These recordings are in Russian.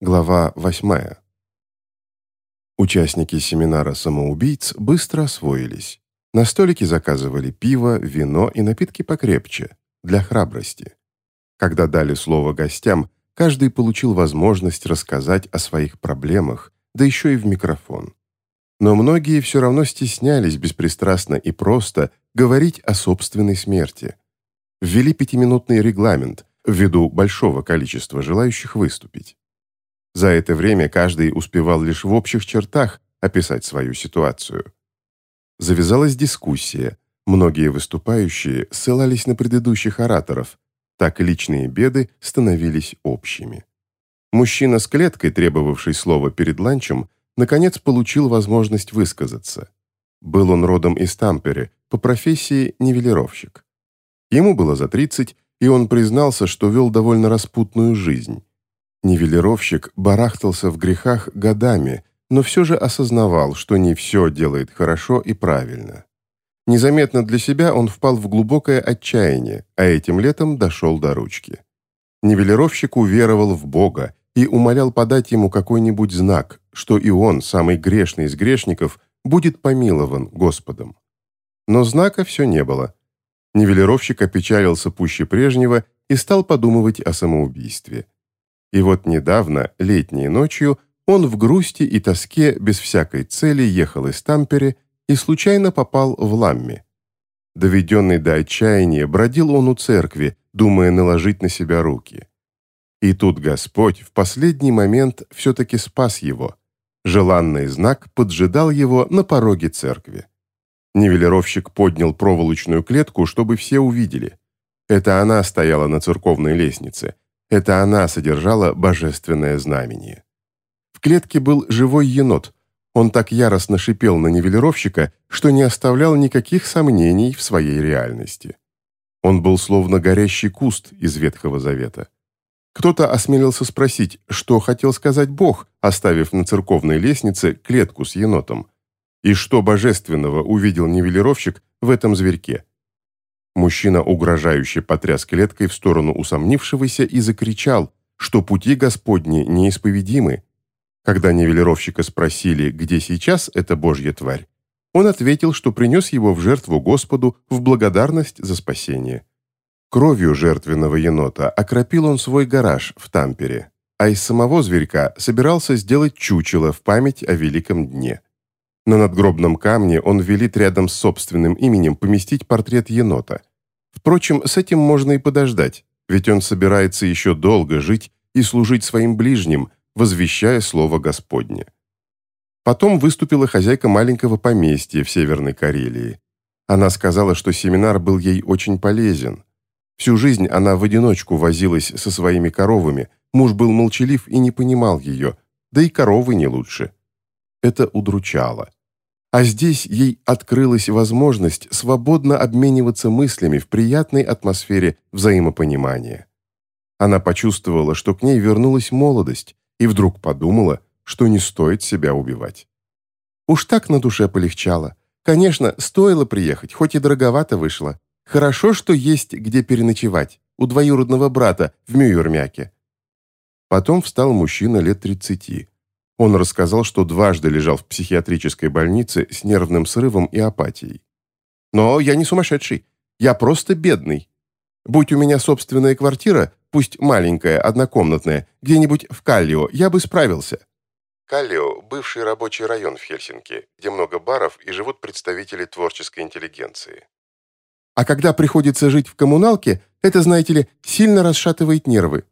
Глава 8. Участники семинара самоубийц быстро освоились. На столике заказывали пиво, вино и напитки покрепче, для храбрости. Когда дали слово гостям, каждый получил возможность рассказать о своих проблемах, да еще и в микрофон. Но многие все равно стеснялись беспристрастно и просто говорить о собственной смерти. Ввели пятиминутный регламент ввиду большого количества желающих выступить. За это время каждый успевал лишь в общих чертах описать свою ситуацию. Завязалась дискуссия. Многие выступающие ссылались на предыдущих ораторов. Так личные беды становились общими. Мужчина с клеткой, требовавший слова перед ланчем, наконец получил возможность высказаться. Был он родом из Тампере, по профессии нивелировщик. Ему было за 30, и он признался, что вел довольно распутную жизнь. Нивелировщик барахтался в грехах годами, но все же осознавал, что не все делает хорошо и правильно. Незаметно для себя он впал в глубокое отчаяние, а этим летом дошел до ручки. Нивелировщик уверовал в Бога и умолял подать ему какой-нибудь знак, что и он, самый грешный из грешников, будет помилован Господом. Но знака все не было. Нивелировщик опечалился пуще прежнего и стал подумывать о самоубийстве. И вот недавно, летней ночью, он в грусти и тоске без всякой цели ехал из Тампере и случайно попал в Ламми. Доведенный до отчаяния, бродил он у церкви, думая наложить на себя руки. И тут Господь в последний момент все-таки спас его. Желанный знак поджидал его на пороге церкви. Нивелировщик поднял проволочную клетку, чтобы все увидели. Это она стояла на церковной лестнице – это она содержала божественное знамение. В клетке был живой енот. Он так яростно шипел на нивелировщика, что не оставлял никаких сомнений в своей реальности. Он был словно горящий куст из Ветхого Завета. Кто-то осмелился спросить, что хотел сказать Бог, оставив на церковной лестнице клетку с енотом. И что божественного увидел нивелировщик в этом зверьке. Мужчина угрожающе потряс клеткой в сторону усомнившегося и закричал, что пути Господни неисповедимы. Когда нивелировщика спросили, где сейчас эта божья тварь, он ответил, что принес его в жертву Господу в благодарность за спасение. Кровью жертвенного енота окропил он свой гараж в Тампере, а из самого зверька собирался сделать чучело в память о великом дне. На надгробном камне он велит рядом с собственным именем поместить портрет енота. Впрочем, с этим можно и подождать, ведь он собирается еще долго жить и служить своим ближним, возвещая слово Господне. Потом выступила хозяйка маленького поместья в Северной Карелии. Она сказала, что семинар был ей очень полезен. Всю жизнь она в одиночку возилась со своими коровами, муж был молчалив и не понимал ее, да и коровы не лучше. Это удручало. А здесь ей открылась возможность свободно обмениваться мыслями в приятной атмосфере взаимопонимания. Она почувствовала, что к ней вернулась молодость, и вдруг подумала, что не стоит себя убивать. Уж так на душе полегчало. Конечно, стоило приехать, хоть и дороговато вышло. Хорошо, что есть где переночевать, у двоюродного брата в Мюйермяке. Потом встал мужчина лет тридцати. Он рассказал, что дважды лежал в психиатрической больнице с нервным срывом и апатией. «Но я не сумасшедший. Я просто бедный. Будь у меня собственная квартира, пусть маленькая, однокомнатная, где-нибудь в Каллио, я бы справился». Каллио – бывший рабочий район в Хельсинки, где много баров и живут представители творческой интеллигенции. А когда приходится жить в коммуналке, это, знаете ли, сильно расшатывает нервы.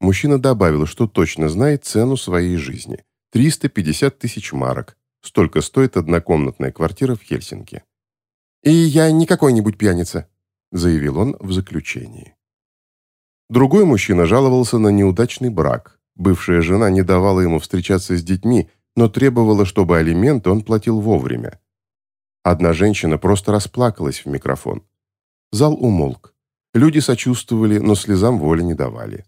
Мужчина добавил, что точно знает цену своей жизни. 350 тысяч марок. Столько стоит однокомнатная квартира в Хельсинки. «И я не какой-нибудь пьяница», заявил он в заключении. Другой мужчина жаловался на неудачный брак. Бывшая жена не давала ему встречаться с детьми, но требовала, чтобы алименты он платил вовремя. Одна женщина просто расплакалась в микрофон. Зал умолк. Люди сочувствовали, но слезам воли не давали.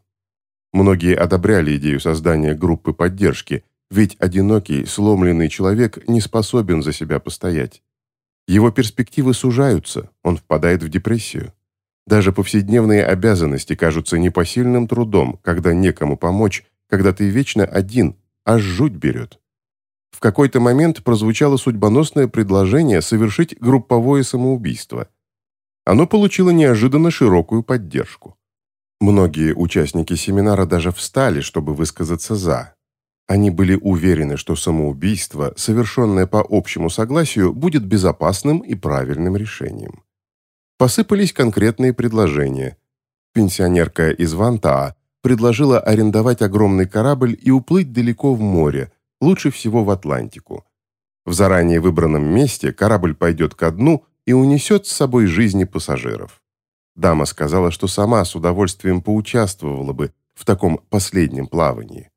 Многие одобряли идею создания группы поддержки, ведь одинокий, сломленный человек не способен за себя постоять. Его перспективы сужаются, он впадает в депрессию. Даже повседневные обязанности кажутся непосильным трудом, когда некому помочь, когда ты вечно один, аж жуть берет. В какой-то момент прозвучало судьбоносное предложение совершить групповое самоубийство. Оно получило неожиданно широкую поддержку. Многие участники семинара даже встали, чтобы высказаться «за». Они были уверены, что самоубийство, совершенное по общему согласию, будет безопасным и правильным решением. Посыпались конкретные предложения. Пенсионерка из Вантаа предложила арендовать огромный корабль и уплыть далеко в море, лучше всего в Атлантику. В заранее выбранном месте корабль пойдет ко дну и унесет с собой жизни пассажиров. Дама сказала, что сама с удовольствием поучаствовала бы в таком последнем плавании.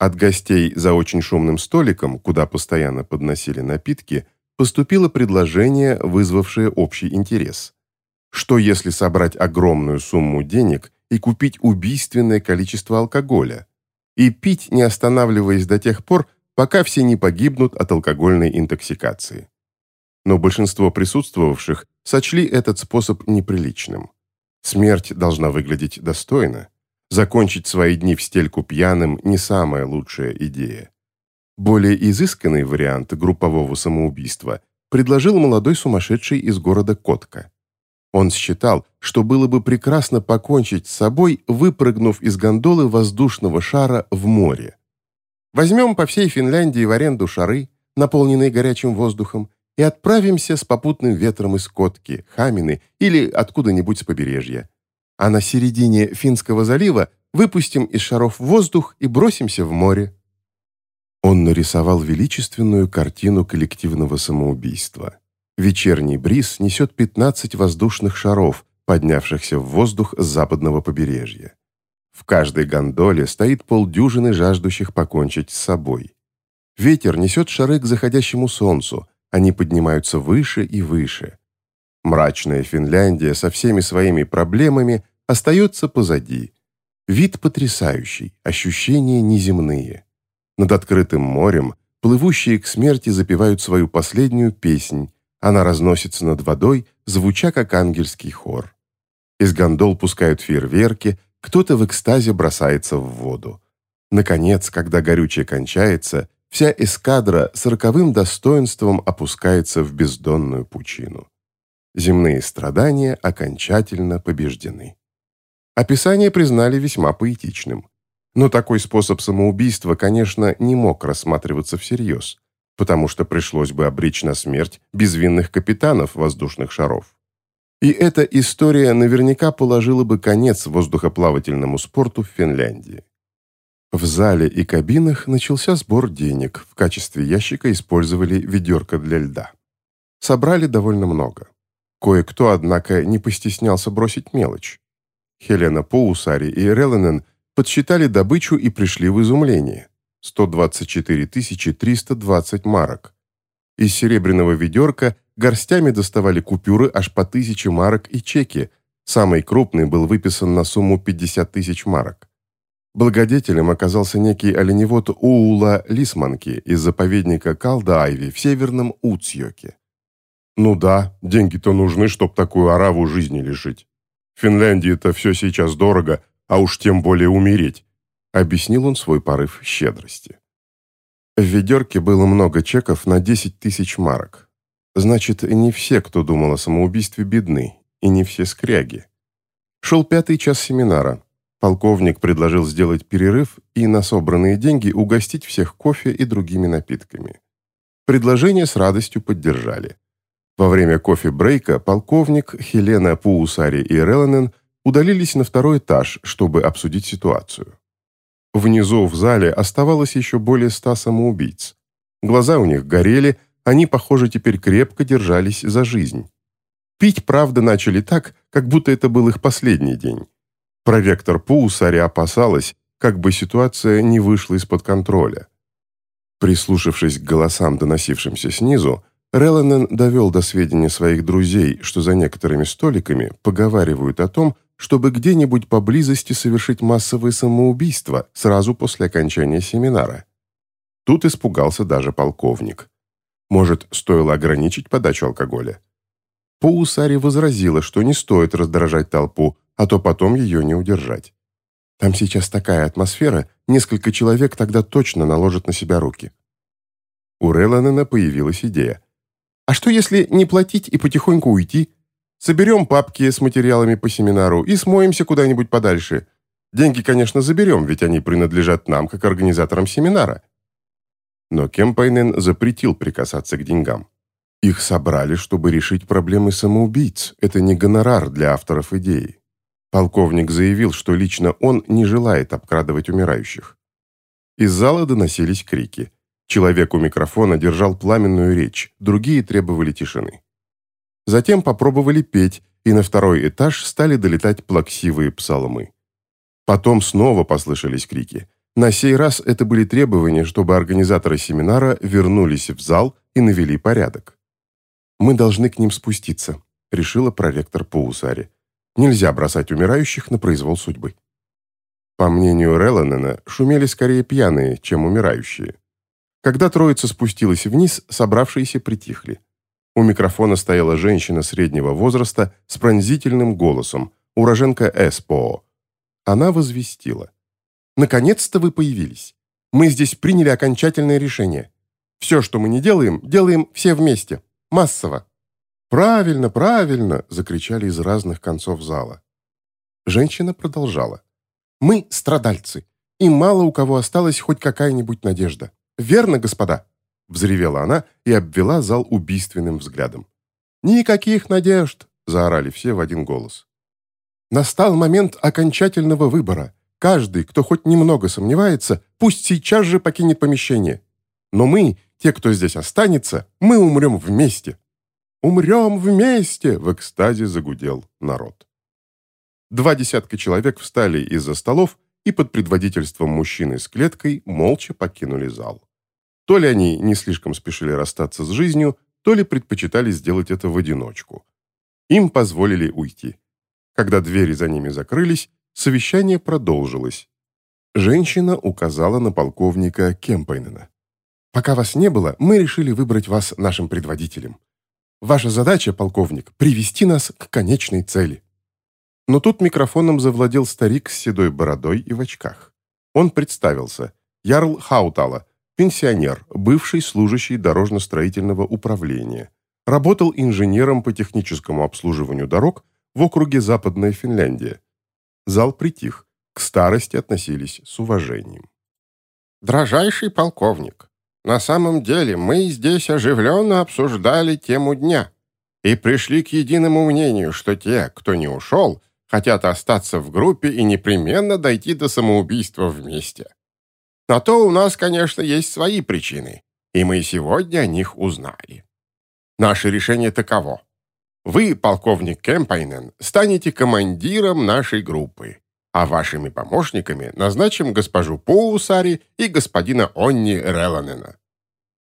От гостей за очень шумным столиком, куда постоянно подносили напитки, поступило предложение, вызвавшее общий интерес. Что если собрать огромную сумму денег и купить убийственное количество алкоголя? И пить, не останавливаясь до тех пор, пока все не погибнут от алкогольной интоксикации но большинство присутствовавших сочли этот способ неприличным. Смерть должна выглядеть достойно. Закончить свои дни в стельку пьяным – не самая лучшая идея. Более изысканный вариант группового самоубийства предложил молодой сумасшедший из города Котка. Он считал, что было бы прекрасно покончить с собой, выпрыгнув из гондолы воздушного шара в море. Возьмем по всей Финляндии в аренду шары, наполненные горячим воздухом, и отправимся с попутным ветром из Котки, Хамины или откуда-нибудь с побережья. А на середине Финского залива выпустим из шаров воздух и бросимся в море». Он нарисовал величественную картину коллективного самоубийства. Вечерний бриз несет 15 воздушных шаров, поднявшихся в воздух с западного побережья. В каждой гондоле стоит полдюжины жаждущих покончить с собой. Ветер несет шары к заходящему солнцу, они поднимаются выше и выше. Мрачная Финляндия со всеми своими проблемами остается позади. Вид потрясающий, ощущения неземные. Над открытым морем плывущие к смерти запевают свою последнюю песнь. Она разносится над водой, звуча как ангельский хор. Из гондол пускают фейерверки, кто-то в экстазе бросается в воду. Наконец, когда горючее кончается, вся эскадра с роковым достоинством опускается в бездонную пучину. Земные страдания окончательно побеждены. Описание признали весьма поэтичным. Но такой способ самоубийства, конечно, не мог рассматриваться всерьез, потому что пришлось бы обречь на смерть безвинных капитанов воздушных шаров. И эта история наверняка положила бы конец воздухоплавательному спорту в Финляндии. В зале и кабинах начался сбор денег. В качестве ящика использовали ведерко для льда. Собрали довольно много. Кое-кто, однако, не постеснялся бросить мелочь. Хелена Поусари и Релленен подсчитали добычу и пришли в изумление. 124 320 марок. Из серебряного ведерка горстями доставали купюры аж по тысяче марок и чеки. Самый крупный был выписан на сумму 50 тысяч марок. Благодетелем оказался некий оленевод Уула Лисманки из заповедника Калдаайви в северном Уцьёке. Ну да, деньги-то нужны, чтоб такую ораву жизни лишить. В Финляндии-то все сейчас дорого, а уж тем более умереть, объяснил он свой порыв щедрости. В ведерке было много чеков на 10 тысяч марок. Значит, не все, кто думал о самоубийстве, бедны, и не все скряги. Шел пятый час семинара. Полковник предложил сделать перерыв и на собранные деньги угостить всех кофе и другими напитками. Предложение с радостью поддержали. Во время кофе-брейка полковник, Хелена Пуусари и Реланен удалились на второй этаж, чтобы обсудить ситуацию. Внизу в зале оставалось еще более ста самоубийц. Глаза у них горели, они, похоже, теперь крепко держались за жизнь. Пить, правда, начали так, как будто это был их последний день. Проректор Паусари опасалась, как бы ситуация не вышла из-под контроля. Прислушавшись к голосам, доносившимся снизу, Реланен довел до сведения своих друзей, что за некоторыми столиками поговаривают о том, чтобы где-нибудь поблизости совершить массовое самоубийство сразу после окончания семинара. Тут испугался даже полковник. Может, стоило ограничить подачу алкоголя? Паусари возразила, что не стоит раздражать толпу, а то потом ее не удержать. Там сейчас такая атмосфера, несколько человек тогда точно наложат на себя руки. У Реланена появилась идея. А что если не платить и потихоньку уйти? Соберем папки с материалами по семинару и смоемся куда-нибудь подальше. Деньги, конечно, заберем, ведь они принадлежат нам, как организаторам семинара. Но Кемпайнен запретил прикасаться к деньгам. Их собрали, чтобы решить проблемы самоубийц. Это не гонорар для авторов идеи. Полковник заявил, что лично он не желает обкрадывать умирающих. Из зала доносились крики. Человек у микрофона держал пламенную речь, другие требовали тишины. Затем попробовали петь, и на второй этаж стали долетать плаксивые псалмы. Потом снова послышались крики. На сей раз это были требования, чтобы организаторы семинара вернулись в зал и навели порядок. «Мы должны к ним спуститься», — решила проректор Паусари. Нельзя бросать умирающих на произвол судьбы. По мнению Реланена, шумели скорее пьяные, чем умирающие. Когда троица спустилась вниз, собравшиеся притихли. У микрофона стояла женщина среднего возраста с пронзительным голосом, уроженка СПО. Она возвестила. «Наконец-то вы появились. Мы здесь приняли окончательное решение. Все, что мы не делаем, делаем все вместе. Массово. «Правильно, правильно!» – закричали из разных концов зала. Женщина продолжала. «Мы страдальцы, и мало у кого осталась хоть какая-нибудь надежда. Верно, господа?» – взревела она и обвела зал убийственным взглядом. «Никаких надежд!» – заорали все в один голос. Настал момент окончательного выбора. Каждый, кто хоть немного сомневается, пусть сейчас же покинет помещение. Но мы, те, кто здесь останется, мы умрем вместе. «Умрем вместе!» — в экстазе загудел народ. Два десятка человек встали из-за столов и под предводительством мужчины с клеткой молча покинули зал. То ли они не слишком спешили расстаться с жизнью, то ли предпочитали сделать это в одиночку. Им позволили уйти. Когда двери за ними закрылись, совещание продолжилось. Женщина указала на полковника Кемпайнена. «Пока вас не было, мы решили выбрать вас нашим предводителем. Ваша задача, полковник, привести нас к конечной цели». Но тут микрофоном завладел старик с седой бородой и в очках. Он представился. Ярл Хаутала, пенсионер, бывший служащий дорожно-строительного управления. Работал инженером по техническому обслуживанию дорог в округе Западная Финляндия. Зал притих, к старости относились с уважением. «Дрожайший полковник, на самом деле мы здесь оживленно обсуждали тему дня и пришли к единому мнению, что те, кто не ушел, хотят остаться в группе и непременно дойти до самоубийства вместе. На то у нас, конечно, есть свои причины, и мы сегодня о них узнали. Наше решение таково. Вы, полковник Кемпайнен, станете командиром нашей группы а вашими помощниками назначим госпожу Поусари и господина Онни Реланена.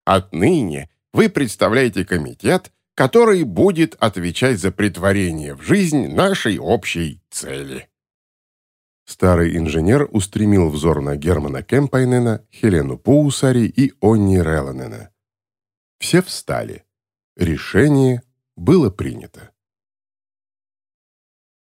Отныне вы представляете комитет, который будет отвечать за притворение в жизнь нашей общей цели». Старый инженер устремил взор на Германа Кемпайнена, Хелену Поусари и Онни Реланена. Все встали. Решение было принято.